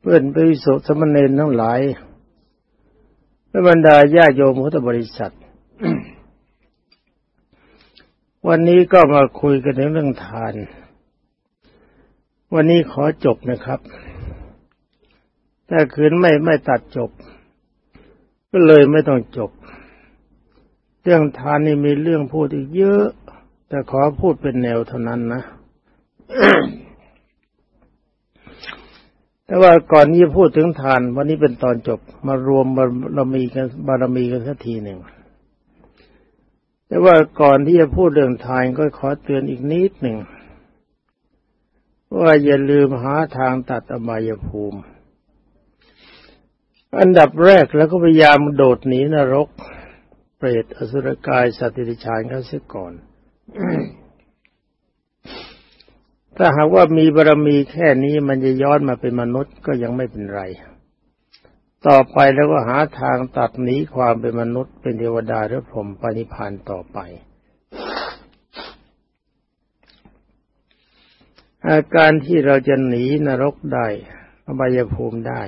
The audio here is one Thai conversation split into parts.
เพื่อนไปสุสมณเณรทั้งหลายและบรรดาญาโยมพุทธบริษัท วันนี้ก็มาคุยกันเรื่องทาน วันนี้ขอจบนะครับ ถ้าคืนไม่ไม่ตัดจบ ก็เลยไม่ต้องจบ เรื่องทานนี่มีเรื่องพูดอีกเยอะ แต่ขอพูดเป็นแนวเท่านั้นนะ แต่ว่าก่อนที่จะพูดถึงทาน วันนี้เป็นตอนจบมารวมบารมีกันบารมีกันสักทีหนึ่งแต่ว่าก่อนที่จะพูดเรื่องทานก็ขอเตือนอีกนิดหนึ่งว่าอย่าลืมหาทางตัดอบายภูมิ อันดับแรกแล้วก็พยายามโดดหนีนรก เปรตอสุรกายสัตว์ติฉานกันเสียก่อน ถ้าหากว่ามีบารมีแค่นี้มันจะย้อนมาเป็นมนุษย์ก็ยังไม่เป็นไร ต่อไปแล้วก็หาทางตัดหนีความเป็นมนุษย์เป็นเทวดาหรือพรหมปณิพานต่อไป อาการที่เราจะหนีนรกได้อบายภูมิได้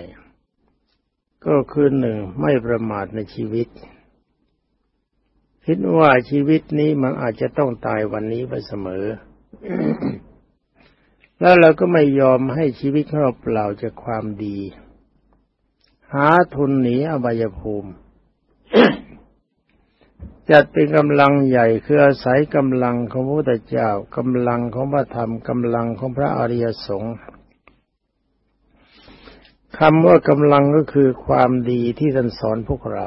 ก็คือหนึ่งไม่ประมาทในชีวิต คิดว่าชีวิตนี้มันอาจจะต้องตายวันนี้ไปเสมอ แล้วเราก็ไม่ยอมให้ชีวิตของเราเปล่าจากความดี หาทุนหนีอบายภูมิ จัดเป็นกำลังใหญ่คืออาศัยกำลังของพระพุทธเจ้ากำลังของพระธรรมกำลังของพระอริยสงฆ์คำว่ากำลังก็คือความดีที่ท่านสอนพวกเรา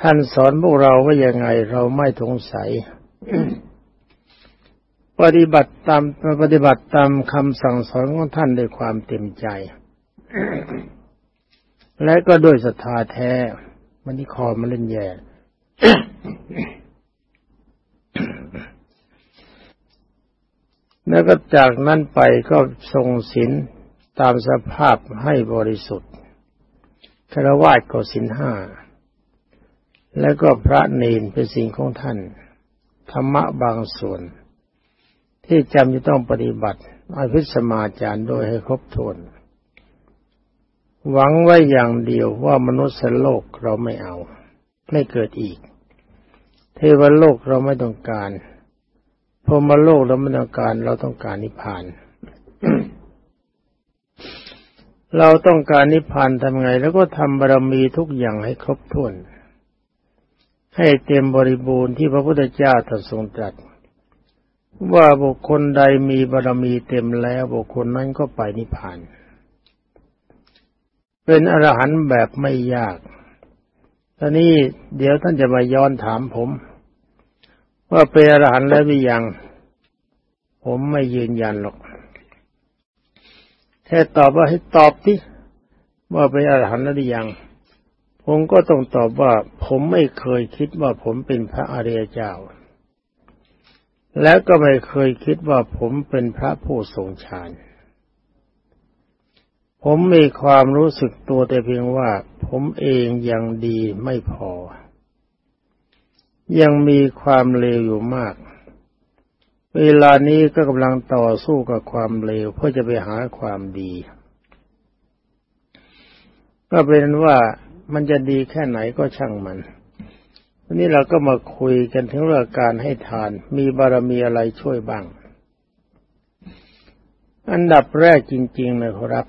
ท่านสอนพวกเราว่ายังไงเราไม่สงสัย ปฏิบัติตามปฏิบัติตามคำสั่งสอนของท่านด้วยความเต็มใจ และก็ด้วยศรัทธาแท้มันนี่คอมันเล่นแย่แล้วก็จากนั้นไปก็ทรงศีลตามสภาพให้บริสุทธิ์คารวะก็ศีลห้า แล้วก็พระเนนเป็นสิ่งของท่าน ธรรมะบางส่วน ที่จำจะต้องปฏิบัติอภิสมาจารย์โดยให้ครบถ้วนหวังไว้อย่างเดียวว่ามนุษย์โลกเราไม่เอา ไม่เกิดอีก เทวโลกเราไม่ต้องการพรมโลกเราไม่ต้องการ เราต้องการนิพพาน เราต้องการนิพพานทำไง แล้วก็ทำบารมีทุกอย่างให้ครบถ้วน ให้เต็มบริบูรณ์ที่พระพุทธเจ้าตรัสทรงตรัส ว่าบุคคลใดมีบารมีเต็มแล้วบุคคลนั้นก็ไปนิพพาน เป็นอรหันต์แบบไม่ยากตอนนี้เดี๋ยวท่านจะมาย้อนถามผม ว่าเป็นอรหันต์แล้วหรือยัง ผมไม่ยืนยันหรอกแค่ตอบว่าให้ตอบที่ว่าเป็นอรหันต์แล้วหรือยัง ผมก็ต้องตอบว่า ผมไม่เคยคิดว่าผมเป็นพระอริยเจ้า แล้วก็ไม่เคยคิดว่าผมเป็นพระผู้ทรงฌานผมมีความรู้สึกตัวแต่เพียงว่า ผมเองยังดีไม่พอ ยังมีความเลวอยู่มาก เวลานี้ก็กำลังต่อสู้กับความเลวเพื่อจะไปหาความดี ก็เป็นว่ามันจะดีแค่ไหนก็ช่างมัน วันนี้เราก็มาคุยกันถึงเรื่องการให้ทาน มีบารมีอะไรช่วยบ้าง อันดับแรกจริงๆนะครับ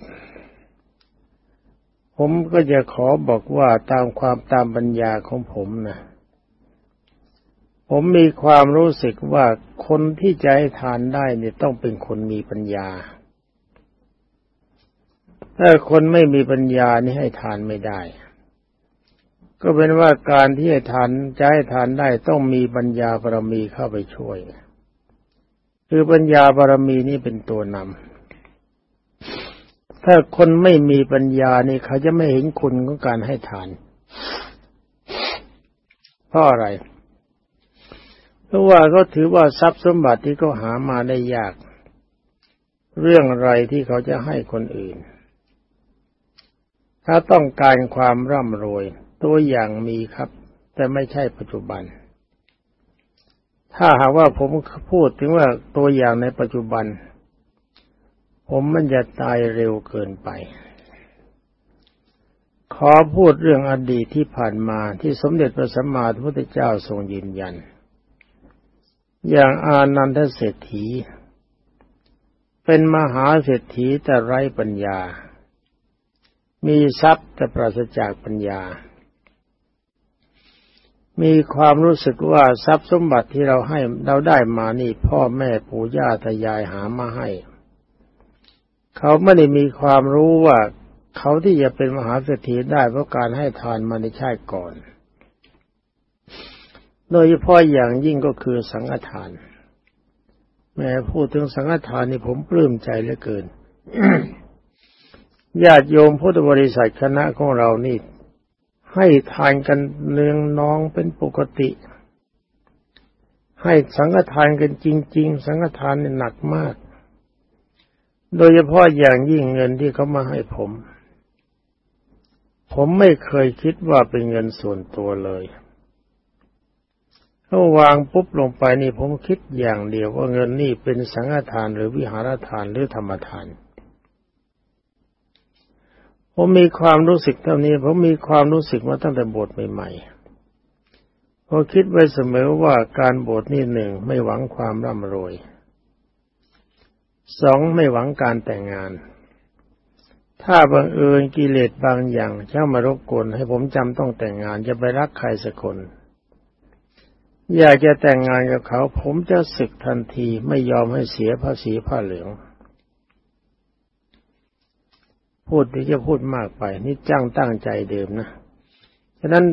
ผมก็จะขอบอกว่าตามความตามปัญญาของผมนะผมมีความรู้สึกว่าคนที่จะให้ทานได้เนี่ยต้องเป็นคนมีปัญญา ถ้าคนไม่มีปัญญานี่ให้ทานไม่ได้ ก็เป็นว่าการที่ให้ทานจะให้ทานได้ต้องมีปัญญาบารมีเข้าไปช่วย คือปัญญาบารมีนี่เป็นตัวนำถ้าคนไม่มีปัญญานี่เขาจะไม่เห็นคุณของการให้ทาน เพราะอะไร เพราะว่าเขาถือว่าทรัพย์สมบัติที่เขาหามาได้ยาก เรื่องอะไรที่เขาจะให้คนอื่น ถ้าต้องการความร่ำรวย ตัวอย่างมีครับ แต่ไม่ใช่ปัจจุบัน ถ้าหากว่าผมพูดถึงว่าตัวอย่างในปัจจุบัน ผมมันจะตายเร็วเกินไป ขอพูดเรื่องอดีตที่ผ่านมาที่สมเด็จพระสัมมาสัมพุทธเจ้าทรงยืนยัน อย่างอานันทเศรษฐี เป็นมหาเศรษฐีแต่ไร้ปัญญามีทรัพย์แต่ปราศจากปัญญา มีความรู้สึกว่าทรัพย์สมบัติที่เราให้เราได้มานี่พ่อแม่ปู่ย่าตายายหามาให้ เขาไม่ได้มีความรู้ว่าเขาที่จะเป็นมหาเศรษฐีได้เพราะการให้ทานมาในชาติก่อน โดยเฉพาะอย่างยิ่งก็คือสังฆทาน แม้พูดถึงสังฆทานนี่ผมปลื้มใจเหลือเกินญาติโยมพุทธบริษัทคณะของเรานี่ ให้ทานกันเนืองน้องเป็นปกติ ให้สังฆทานกันจริง ๆ สังฆทานเนี่ยหนักมาก โดยเฉพาะอย่างยิ่งเงินที่เขามาให้ผม ผมไม่เคยคิดว่าเป็นเงินส่วนตัวเลยถ้าวางปุ๊บลงไปนี่ผมคิดอย่างเดียวว่าเงินนี่เป็นสังฆทานหรือวิหารทานหรือธรรมทาน ผมมีความรู้สึกเท่านี้ ผมมีความรู้สึกมาตั้งแต่บวชใหม่ๆผมคิดไว้เสมอว่าการบวชนี่หนึ่งไม่หวังความร่ำรวยสองไม่หวังการแต่งงาน ถ้าบังเอิญกิเลสบางอย่างเข้ามารบกวนให้ผมจำต้องแต่งงานจะไปรักใครสักคน อยากจะแต่งงานกับเขา ผมจะศึกทันทีไม่ยอมให้เสียภาษีผ้าเหลือง พูดที่จะพูดมากไป นี่จ้างตั้งใจเดิมนะฉะนั้น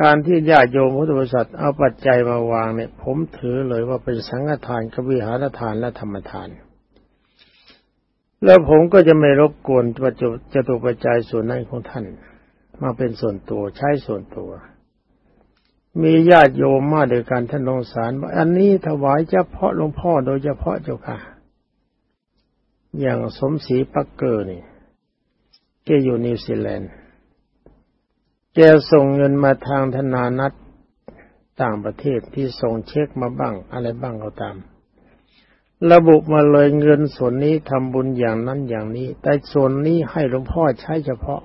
การที่ญาติโยมพุทธบริษัทเอาปัจจัยมาวางเนี่ย ผมถือเลยว่าเป็นสังฆทานกวิหารทานและธรรมทาน แล้วผมก็จะไม่รบกวนปัจจุจตุปัจจัยส่วนนั้นของท่าน มาเป็นส่วนตัวใช้ส่วนตัว มีญาติโยมมาโดยการท่านองสารว่าอันนี้ถวายเฉพาะหลวงพ่อโดยเฉพาะเจ้าค่ะ อย่างสมศรีปักเกอร์นี่ แกอยู่นิวซีแลนด์ แกส่งเงินมาทางธนาณัติต่างประเทศที่ส่งเช็คมาบ้างอะไรบ้างก็ตาม ระบุมาเลยเงินส่วนนี้ทำบุญอย่างนั้นอย่างนี้ แต่ส่วนนี้ให้หลวงพ่อใช้เฉพาะ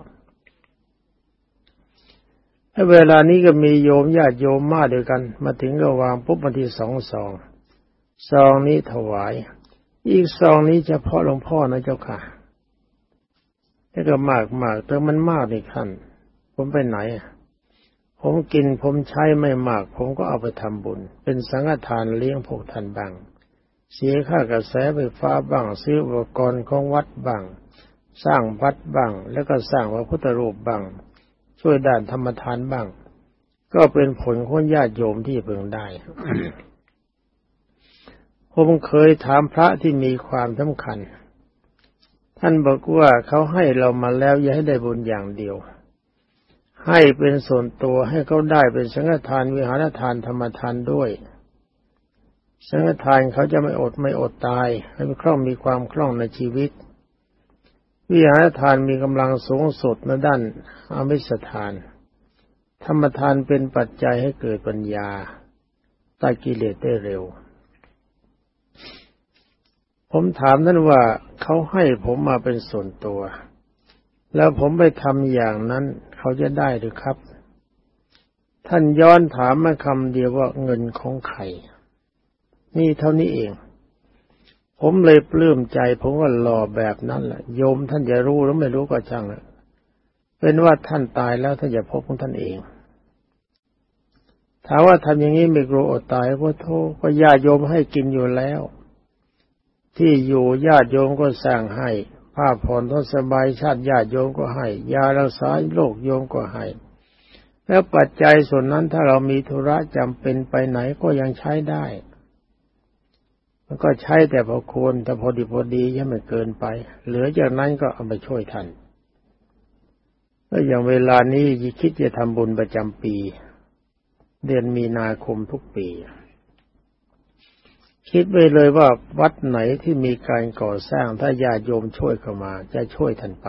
เวลานี้ก็มีโยมญาติโยมมาเดียวกัน มาถึงก็วางปุ๊บมาที่สองซองซองนี้ถวาย อีกซองนี้เฉพาะหลวงพ่อนะเจ้าค่ะ นี่ก็มากมากแต่มันมากนี่ท่าน ผมไปไหน ผมกินผมใช้ไม่มาก ผมก็เอาไปทำบุญ เป็นสังฆทานเลี้ยงพวกท่านบ้าง เสียค่ากระแสไฟฟ้าบ้างซื้ออุปกรณ์ของวัดบ้าง สร้างวัดบ้าง แล้วก็สร้างพระพุทธรูปบ้าง ช่วยด้านธรรมทานบ้าง ก็เป็นผลของญาติโยมที่เพิ่งได้ผมเคยถามพระที่มีความสำคัญ ท่านบอกว่าเขาให้เรามาแล้วอย่าให้ได้บุญอย่างเดียว ให้เป็นส่วนตัวให้เขาได้เป็นสังฆทานวิหารทานธรรมทานด้วย สังฆทานเขาจะไม่อดไม่อดตายให้คล่องมีความคล่องในชีวิต วิหารทานมีกำลังสูงสุดในด้านอมิสทาน ธรรมทานเป็นปัจจัยให้เกิดปัญญาตัดกิเลสได้เร็ว ผมถามท่านว่าเขาให้ผมมาเป็นส่วนตัว แล้วผมไปทำอย่างนั้นเขาจะได้หรือครับ ท่านย้อนถามมาคำเดียวว่าเงินของใคร นี่เท่านี้เอง ผมเลยปลื้มใจ ผมก็รอแบบนั้นแหละโยมท่านจะรู้หรือไม่รู้ก็ช่างเป็นว่าท่านตายแล้วท่านจะพบของท่านเองถามว่าทำอย่างนี้ไม่กลัวอดตายเพราะโทษก็ญาโยมให้กินอยู่แล้ว ที่อยู่ญาติโยมก็สร้างให้ ผ้าผ่อนทศบายชาติญาติโยมก็ให้ ยารักษาโรคโยมก็ให้ แล้วปัจจัยส่วนนั้นถ้าเรามีธุระจำเป็นไปไหนก็ยังใช้ได้ มันก็ใช้แต่พอควรแต่พอดีพอดียังไม่เกินไป เหลือจากนั้นก็เอาไปช่วยท่านแล้วอย่างเวลานี้คิดจะทำบุญประจำปี เดือนมีนาคมทุกปี คิดไว้เลยว่าวัดไหนที่มีการก่อสร้างถ้าญาติโยมช่วยเข้ามา จะช่วยท่านไป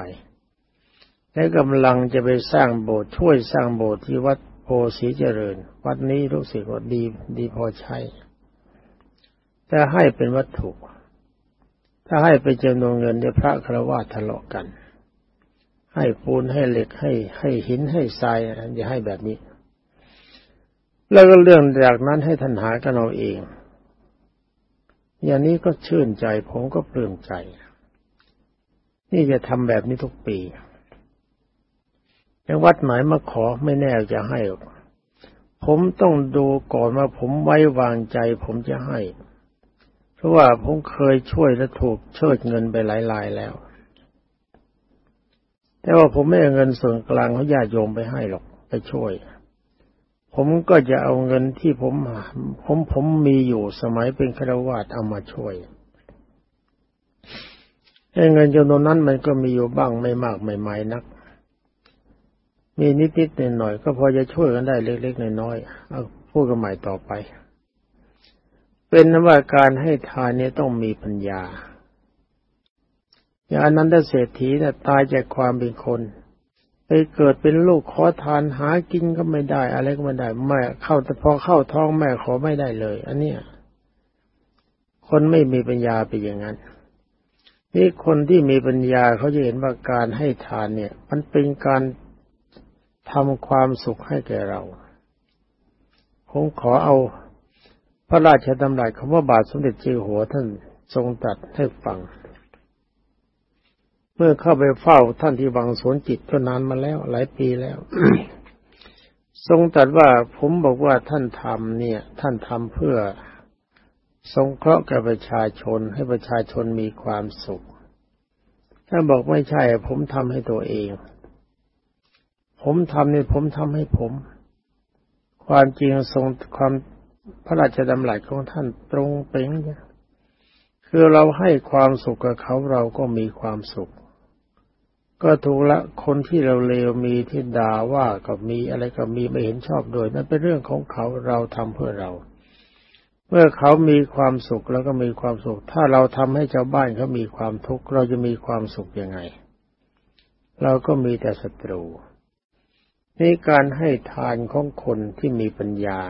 และกำลังจะไปสร้างโบสถ์ช่วยสร้างโบสถ์ที่วัดโพสีเจริญ วัดนี้รู้สึกว่าดีดีพอใช้แต่ให้เป็นวัตถุ ถ้าให้ไปจำนวนเงินเนี่ยพระคารวะทะเลาะกัน ให้ปูนให้เหล็กให้ให้หินให้ทรายอย่าให้แบบนี้ แล้วก็เรื่องจากนั้นให้ท่านหากันเอาเอง อย่างนี้ก็ชื่นใจผมก็ปลื้มใจ นี่จะทำแบบนี้ทุกปีแต่วัดไหนมาขอไม่แน่จะให้ ผมต้องดูก่อนว่าผมไว้วางใจ ผมจะให้ เพราะว่าผมเคยช่วยและถูกเชิดเงินไปหลายรายแล้ว แต่ว่าผมไม่เอาเงินส่วนกลางเขาญาติโยมไปให้หรอกไปช่วย ผมก็จะเอาเงินที่ผมผมผมมีอยู่สมัยเป็นฆราวาสเอามาช่วยเงินจำนวนนั้นมันก็มีอยู่บ้างไม่มากไม่ไม่นัก มีนิดๆหน่อยๆก็พอจะช่วยกันได้เล็กๆน้อยๆเอาพูดกันใหม่ต่อไป เป็นนว่าการให้ทานนี้ต้องมีปัญญาอย่างนั้นได้เศรษฐีเนี่ยตายจากความเป็นคน ไปเกิดเป็นลูกขอทานหากินก็ไม่ได้ อะไรก็ไม่ได้แม่เข้าแต่พอเข้าท้องแม่ขอไม่ได้เลย อันเนี้ยคนไม่มีปัญญาไปอย่างนั้นนี่คนที่มีปัญญาเขาจะเห็นว่าการให้ทานเนี่ย มันเป็นการทำความสุขให้แก่เราผมขอเอาพระราชดำรัสคำว่าบาทสมเด็จเจ้าหัวท่านทรงตัดให้ฟัง เมื่อเข้าไปเฝ้าท่านที่วังสวนจิตก็นานมาแล้วหลายปีแล้ว ทรงตัดว่าผมบอกว่าท่านทำเนี่ย ท่านทำเพื่อสงเคราะห์กับประชาชนให้ประชาชนมีความสุขท่านบอกไม่ใช่ ผมทำให้ตัวเอง ผมทำเนี่ยผมทำให้ผม ความจริงทรงความพระราชดำรัสของท่านตรงเป่งคือเราให้ความสุขกับเขาเราก็มีความสุข ก็ถูกละคนที่เราเลวมีที่ด่าว่าก็มีอะไรก็มีไม่เห็นชอบโดยนั่นเป็นเรื่องของเขาเราทำเพื่อเรา เมื่อเขามีความสุขแล้วก็มีความสุข ถ้าเราทำให้ชาวบ้านเขามีความทุกข์เราจะมีความสุขยังไง เราก็มีแต่ศัตรูนี่การให้ทานของคนที่มีปัญญา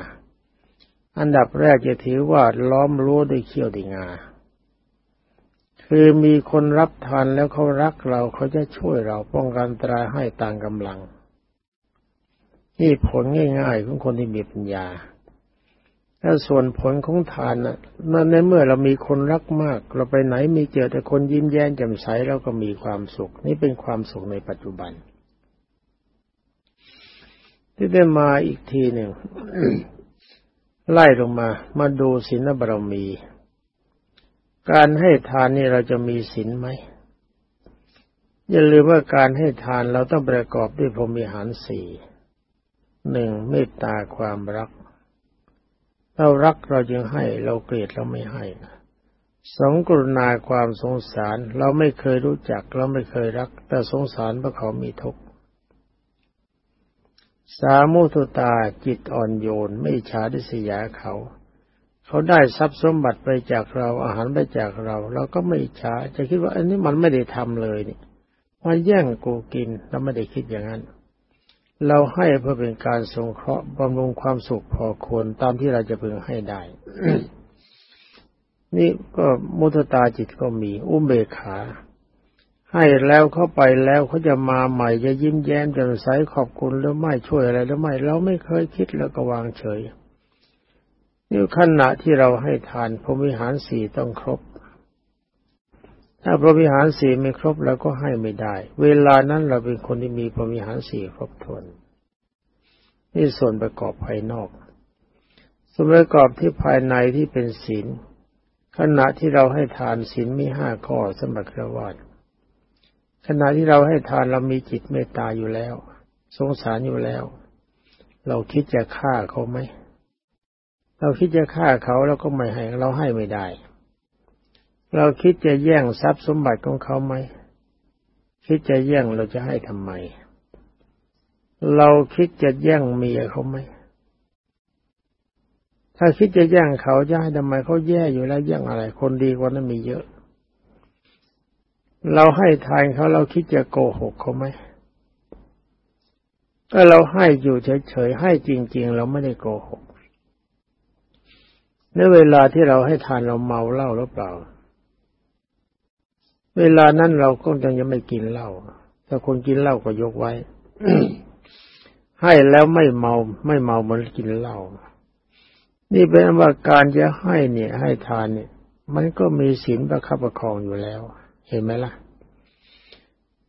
อันดับแรกจะถือว่าล้อมรั้วด้วยเขี้ยวดีงา คือมีคนรับทานแล้วเขารักเราเขาจะช่วยเราป้องกันตรายให้ต่างกำลัง นี่ผลง่ายๆของคนที่มีปัญญาถ้าส่วนผลของทานนะ่ะในเมื่อเรามีคนรักมาก เราไปไหนมีเจอแต่คนยิ้มแย้มแจ่มใสเราก็มีความสุข นี่เป็นความสุขในปัจจุบัน ที่ได้มาอีกทีหนึ่งไล่ลงมา มาดูศีลบารมี การให้ทานนี่เราจะมีศีลไหมอย่าลืมว่าการให้ทานเราต้องประกอบด้วยพรหมิหารสี่หนึ่งเมตตาความรัก เรารักเราจึงให้เราเกลียดเราไม่ให้สองกรุณาความสงสาร เราไม่เคยรู้จัก เราไม่เคยรัก แต่สงสารเพราะเขามีทุกข์สามุทุตาจิตอ่อนโยนไม่ฉาดิสยาเขา เขาได้ทรัพย์สมบัติไปจากเราอาหารไปจากเราเราก็ไม่ฉาจะคิดว่าอันนี้มันไม่ได้ทำเลยนี่มันแย่งกูกินเราไม่ได้คิดอย่างนั้น เราให้เพื่อเป็นการสงเคราะห์บำรุงความสุขพอควรตามที่เราจะพึงให้ได้ นี่ก็มุตตาจิตก็มี อุเบกขา ให้แล้วเข้าไปแล้วเขาจะมาใหม่จะยิ้มแย้มจะใสขอบคุณหรือไม่ช่วยอะไรหรือไม่ เราไม่เคยคิดแล้วก็วางเฉย นี่ขณะที่เราให้ทานพรหมิหารสี่ต้องครบ ถ้าพรหมิหารสี่ไม่ครบเราก็ให้ไม่ได้ เวลานั้นเราเป็นคนที่มีพรหมิหารสี่ครบถ้วน นี่ส่วนประกอบภายนอก ส่วนประกอบที่ภายในที่เป็นศีล ขณะที่เราให้ทานศีลมีห้าข้อสมบัติครวญขณะที่เราให้ทานเรามีจิตเมตตาอยู่แล้ว สงสารอยู่แล้ว เราคิดจะฆ่าเขาไหม เราคิดจะฆ่าเขาเราก็ไม่ให้ เราให้ไม่ได้ เราคิดจะแย่งทรัพย์สมบัติของเขาไหม คิดจะแย่งเราจะให้ทำไม เราคิดจะแย่งเมียเขาไหม ถ้าคิดจะแย่งเขาจะให้ทำไมเขาแย่อยู่แล้วแย่งอะไร คนดีกว่านั้นมีเยอะ เราให้ทานเขาเราคิดจะโกหกเขาไหมถ้าเราให้อยู่เฉยๆให้จริง ๆ เราไม่ได้โกหก ในเวลาที่เราให้ทานเราเมาเหล้าหรือเปล่า เวลานั้นเราก็ยังไม่กินเหล้าถ้าคนกินเหล้าก็ยกไว้ ให้แล้วไม่เมาไม่เมาเหมือนกินเหล้านี่เป็นว่าการจะให้เนี่ย ให้ทานเนี่ย มันก็มีศีลประคับประคองอยู่แล้ว เห็นไหมล่ะ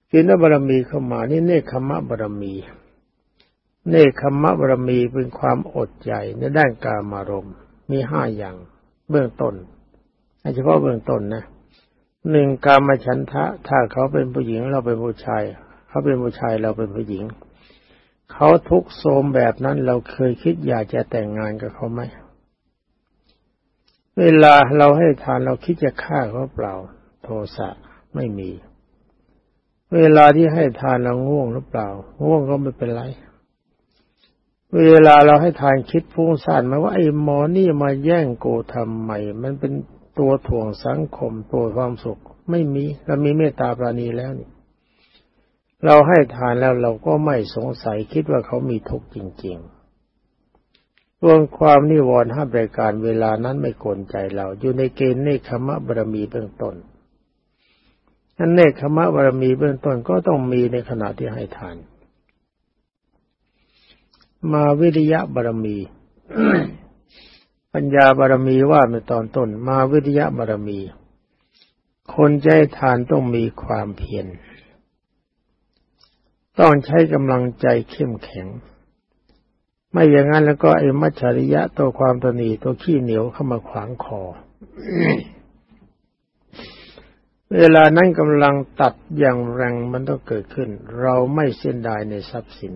ศีลบารมีเข้ามา นี่เนคขมะบารมี เนคขมะบารมีเป็นความอดใจในด้านการมารมณ์ มีห้าอย่าง เบื้องต้นเฉพาะเบื้องต้นนะหนึ่งการมาฉันทะ ถ้าเขาเป็นผู้หญิงเราเป็นผู้ชาย เขาเป็นผู้ชายเราเป็นผู้หญิง เขาทุกโทมแบบนั้นเราเคยคิดอยากจะแต่งงานกับเขาไหมเวลาเราให้ทานเราคิดจะฆ่าเขาเปล่า โทสะไม่มี เวลาที่ให้ทานเราง่วงหรือเปล่า ง่วงก็ไม่เป็นไร เวลาเราให้ทานคิดพุ่งซ่านมาว่าไอ้หมอนี่มาแย่งโกทำไมมันเป็นตัวถ่วงสังคมตัวความสุข ไม่มีเรามีเมตตาปราณีแล้วนี่ เราให้ทานแล้วเราก็ไม่สงสัยคิดว่าเขามีทุกข์จริงๆรวมความนิวรณ์ห้ารายการเวลานั้นไม่กลใจเรา อยู่ในเกณฑ์เนคขมะบารมีเบื้องต้นนั้นเนคขมะบารมีเบื้องต้นก็ต้องมีในขณะที่ให้ทาน มาวิริยะบารมี ปัญญาบารมีว่าในตอนต้น มาวิทยาบารมี คนใจทานต้องมีความเพียรต้องใช้กำลังใจเข้มแข็ง ไม่อย่างนั้นแล้วก็ไอ้มัจฉริยะตัวความตนีตัวขี้เหนียวเข้ามาขวางคอ เวลานั้นกำลังตัดอย่างแรงมันต้องเกิดขึ้น เราไม่เส้นดายในทรัพย์สิน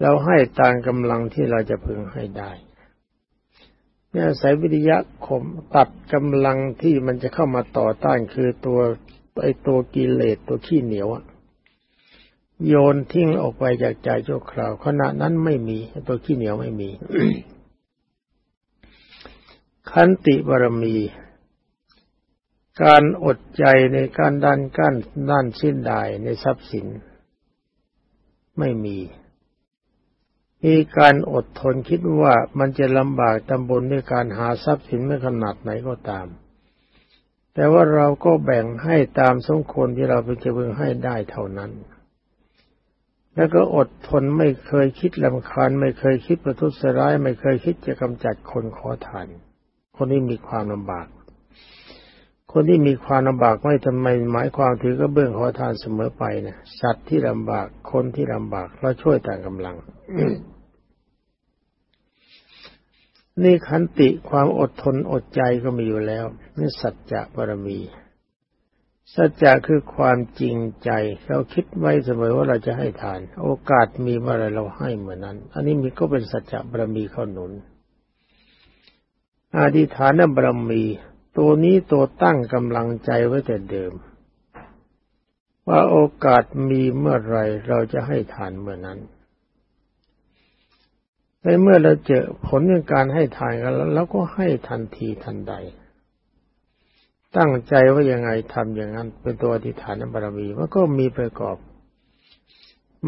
เราให้ตามกำลังที่เราจะพึงให้ได้เนี่ยอายวิทยะข่มตัดกำลังที่มันจะเข้ามาต่อต้านคือตัวไอตัวกิเลสตัวขี้เหนียวโยนทิ้งออกไปจากใจชั่วคราวขณะนั้นไม่มีตัวขี้เหนียวไม่มีขันติบารมี การอดใจในการดันกั้นด้านสิ้นดายในทรัพย์สิน ไม่มี มีการอดทนคิดว่ามันจะลำบากตำบลด้วยการหาทรัพย์สินไม่ขนาดไหนก็ตาม แต่ว่าเราก็แบ่งให้ตามสมควรที่เราเป็นจะเพึงให้ได้เท่านั้น แล้วก็อดทนไม่เคยคิดลำคาญไม่เคยคิดประทุษร้าย ไม่เคยคิดจะกำจัดคนขอทาน คนที่มีความลำบาก คนที่มีความลำบากไม่ทำไมหมายความถือก็เบื้องขอทานเสมอไปนะสัตว์ที่ลำบากคนที่ลำบากเราช่วยต่างกำลัง นี่ขันติความอดทนอดใจก็มีอยู่แล้วนี่สัจจะบารมี สัจจะคือความจริงใจ เราคิดไว้เสมอว่าเราจะให้ทาน โอกาสมีเมื่อไรเราให้เหมือนนั้น อันนี้มีก็เป็นสัจจะบารมีข้าหนุนอธิฐานบารมี ตัวนี้ตัวตั้งกำลังใจไว้แต่เดิม ว่าโอกาสมีเมื่อไรเราจะให้ทานเมื่อนั้น ในเมื่อเราเจอผลในการให้ทานกันแล้วเราก็ให้ทันทีทันใด ตั้งใจว่ายังไงทำอย่างนั้น เป็นตัวอธิษฐานบารมีมันก็มีประกอบ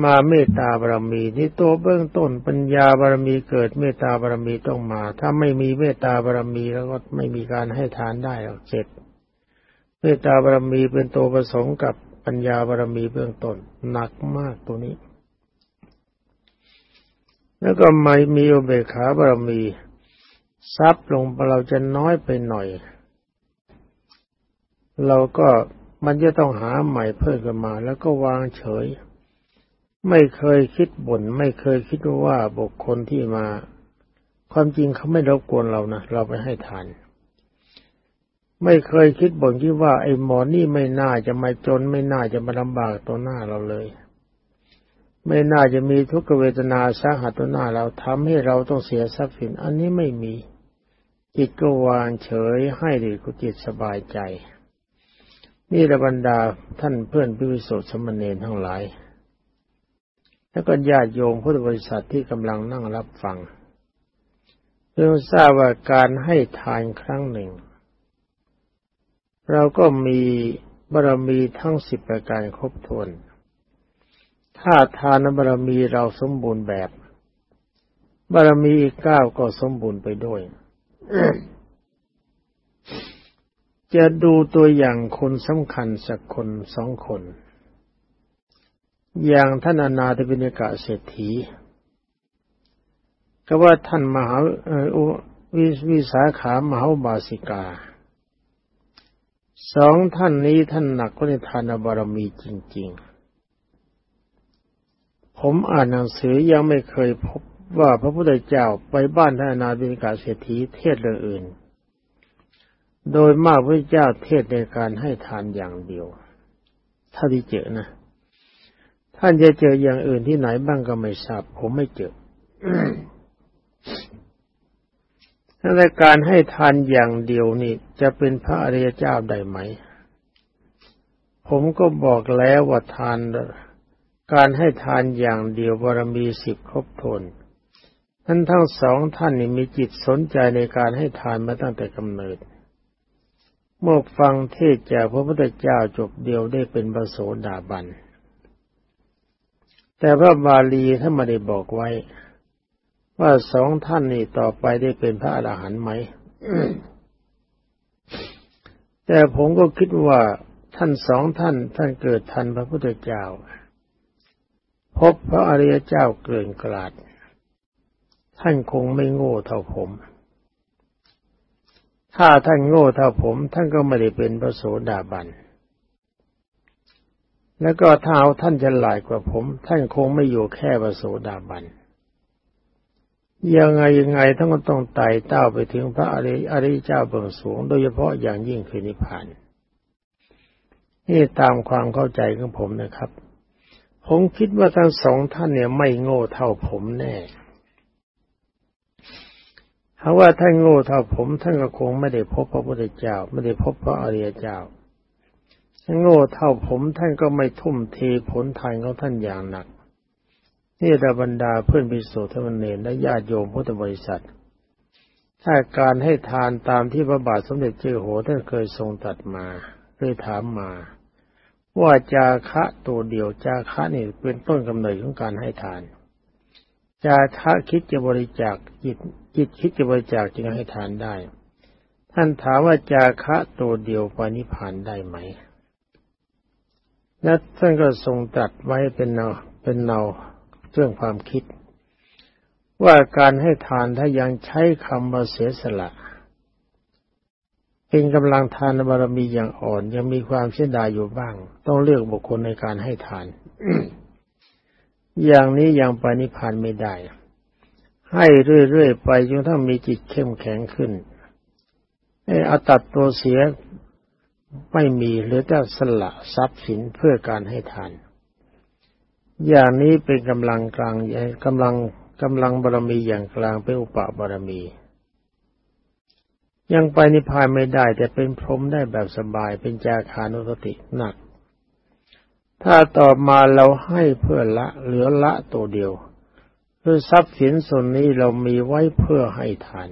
มาเมตตาบารมีนี่ตัวเบื้องต้นปัญญาบารมีเกิดเมตตาบารมีต้องมา ถ้าไม่มีเมตตาบารมีแล้วก็ไม่มีการให้ทานได้หรอกเจ็ดเมตตาบารมีเป็นตัวผสมกับปัญญาบารมีเบื้องต้นหนักมากตัวนี้ แล้วก็ไม่มีอุเบกขาบารมีทรัพย์ลงเราจะน้อยไปหน่อย เราก็มันจะต้องหาใหม่เพิ่มกันมา แล้วก็วางเฉย ไม่เคยคิดบ่นไม่เคยคิดว่าบุคคลที่มา ความจริงเขาไม่รบกวนเรานะเราไปให้ทาน ไม่เคยคิดบ่นที่ว่าไอ้หมอนี่ไม่น่าจะมาจนไม่น่าจะมาลำบากตัวหน้าเราเลย ไม่น่าจะมีทุกขเวทนาสาหัสตัวหน้าเราทำให้เราต้องเสียทรัพย์สิน อันนี้ไม่มี จิตก็วางเฉยให้ดีกุจิตสบายใจ นี่ระบรรดาท่านเพื่อนพิวิสุทธิสมณเณรทั้งหลาย แล้วก็ญาติโยมพุทธบริษัทที่กำลังนั่งรับฟังเพื่อทราบว่าการให้ทานครั้งหนึ่ง เราก็มีบารมีทั้งสิบประการครบถ้วน ถ้าทานบารมีเราสมบูรณ์แบบ บารมีอีกเก้าก็สมบูรณ์ไปด้วย จะดูตัวอย่างคนสำคัญสักคนสองคน อย่างท่านอนาถบิณกะเศรษฐีก็ว่าท่านมหาวิวิสาขามหาบาสิกา สองท่านนี้ท่านหนักก็ในทานบารมีจริง ๆ ผมอ่านหนังสือยังไม่เคยพบว่าพระพุทธเจ้าไปบ้านท่านนาบิณกะเศรษฐีเทศเรื่องอื่น โดยมากพระเจ้าเทศในการให้ทานอย่างเดียว ถ้าที่เจอนะ ท่านจะเจออย่างอื่นที่ไหนบ้างก็ไม่ทราบ ผมไม่เจอถ้าในการให้ทานอย่างเดียวนี่จะเป็นพระอริยเจ้าได้ไหม ผมก็บอกแล้วว่าทาน การให้ทานอย่างเดียวบารมีสิบครบทนท่านทั้งสองท่านนี่มีจิตสนใจในการให้ทานมาตั้งแต่กำเนิด เมื่อฟังเทศจากพระพุทธเจ้าจบเดียวได้เป็นพระโสดาบัน แต่พระบาลีท่านไม่ได้บอกไว้ ว่าสองท่านนี้ต่อไปได้เป็นพระอรหันต์ไหม แต่ผมก็คิดว่าท่านสองท่านท่านเกิดทันพระพุทธเจ้า พบพระอริยเจ้าเกินกลาด ท่านคงไม่โง่เท่าผม ถ้าท่านโง่เท่าผม ท่านก็ไม่ได้เป็นพระโสดาบัน แล้วก็ถ้าเอาท่านจะหลายกว่าผม ท่านคงไม่อยู่แค่พระโสดาบัน ยังไงยังไงท่านก็ต้องไต่เต้าไปถึงพระอริอริเจ้าเบื้องสูง โดยเฉพาะอย่างยิ่งคือนิพพาน นี่ตามความเข้าใจของผมนะครับ ผมคิดว่าทั้งสองท่านเนี่ยไม่โง่เท่าผมแน่ถ้าะว่าท่านโง่เท่าผมท่านก็คงไม่ได้พบพระพุทธเจ้า ไม่ได้พบพระอริยเจ้าถ้าโง่เท่าผมท่านก็ไม่ทุ่มเทผลทานของท่านอย่างหนักนี่ดาบรรดาเพื่อนพิสุทธิ์นเนรและญาติโยมพุทธบริษัท ถ้าการให้ทานตามที่พระบาทสมเด็จเจ้าโหท่านเคยทรงตัดมาเคยถามมา ว่าจาคะตัวเดียวจาคะนี่เป็นต้นกำเนิดของการให้ทาน จาคะคิดจะบริจาคจิตจิตคิดจะบริจาคจึงให้ทานได้ ท่านถามว่าจาคะตัวเดียวปานิพานได้ไหมและท่านก็ทรงตรัสไว้เป็นเนาเป็นเนาเรื่องความคิด ว่าการให้ทานถ้ายังใช้คำว่าเสียสละ เป็นกำลังทานบารมีอย่างอ่อน ยังมีความเสียดายอยู่บ้าง ต้องเลือกบุคคลในการให้ทาน อย่างนี้ยังไปนิพพานไม่ได้ ให้เรื่อยๆไปจนถ้ามีจิตเข้มแข็งขึ้นให้อาตัดตัวเสียไม่มีหรือจะสละทรัพย์สินเพื่อการให้ทาน อย่างนี้เป็นกำลังกลางกำลังกำลังบารมีอย่างกลางเป็นอุปบารมี ยังไปนิพพานไม่ได้ แต่เป็นพรหมได้แบบสบายเป็นจาคานุสติหนัก ถ้าต่อมาเราให้เพื่อละเหลือละตัวเดียวคือทรัพย์สินส่วนนี้เรามีไว้เพื่อให้ทาน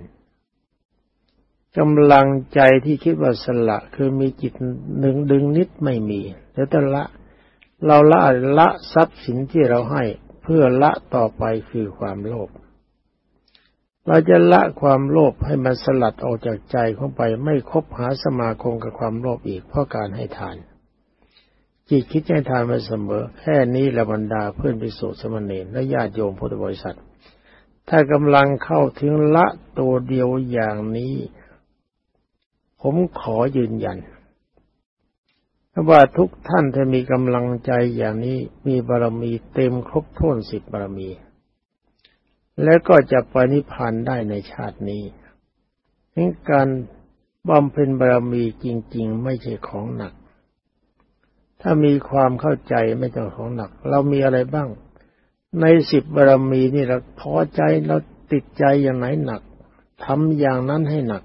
กำลังใจที่คิดว่าสละ คือมีจิตหนึ่งดึงนิดไม่มีแล้วแต่ละ เราละละทรัพย์สินที่เราให้เพื่อละต่อไปคือความโลภ เราจะละความโลภให้มันสลัดออกจากใจของไป ไม่คบหาสมาคมกับความโลภอีกเพราะการให้ทาน จิตคิดให้ทานมาเสมอ แค่นี้ละบรรดาเพื่อนพิสุสมณีและญาติโยมพุทธบริษัท ถ้ากำลังเข้าถึงละตัวเดียวอย่างนี้ ผมขอยืนยันว่าทุกท่านถ้ามีกำลังใจอย่างนี้มีบารมีเต็มครบถ้วนสิบบารมี และก็จะไปนิพพานได้ในชาตินี้การบำเพ็ญบารมีจริง ๆ ไม่ใช่ของหนัก ถ้ามีความเข้าใจไม่ต้องของหนัก เรามีอะไรบ้าง ในสิบบารมีนี่เราพอใจเราติดใจอย่างไหนหนักทำอย่างนั้นให้หนัก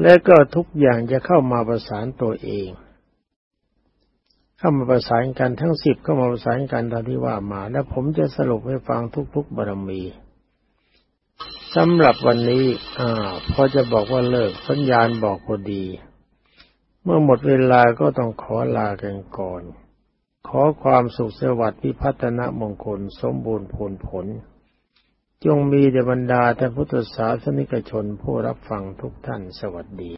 และก็ทุกอย่างจะเข้ามาประสานตัวเอง เข้ามาประสานกันทั้งสิบเข้ามาประสานกันตามที่ว่ามา แล้วผมจะสรุปให้ฟังทุก ๆบารมีสำหรับวันนี้อ่าพอจะบอกว่าเลิกสัญญาณบอกพอดี เมื่อหมดเวลาก็ต้องขอลากันก่อน ขอความสุขสวัสดิ์พิพัฒนมงคลสมบูรณ์ผลผล จงมีเดบรรดาท่านพุทธศาสนิกชนผู้รับฟังทุกท่านสวัสดี